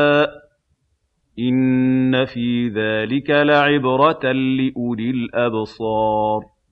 ۗ إِنَّ فِي ذَٰلِكَ لَعِبْرَةً لِّأُولِي الْأَبْصَارِ